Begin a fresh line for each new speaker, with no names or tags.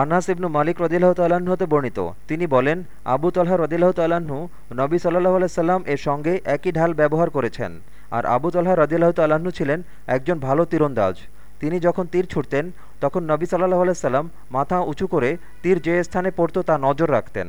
আনাস ইবনু মালিক রদিল্লাহ তাল্লাহ্ন হতে বর্ণিত। তিনি বলেন, আবু তল্লাহ রদিল্লাহ তাল্লাহ্ন নবী সাল্লাহ আলাইসাল্লাম এর সঙ্গে একই ঢাল ব্যবহার করেছেন। আর আবু তল্লাহ রদিল্লাহ তাল্লাহ্ন ছিলেন একজন ভালো তীরন্দাজ। তিনি যখন তীর ছুটতেন, তখন নবী সাল্লাহ আলাইসাল্লাম মাথা উঁচু করে তীর যে স্থানে পড়ত তা নজর রাখতেন।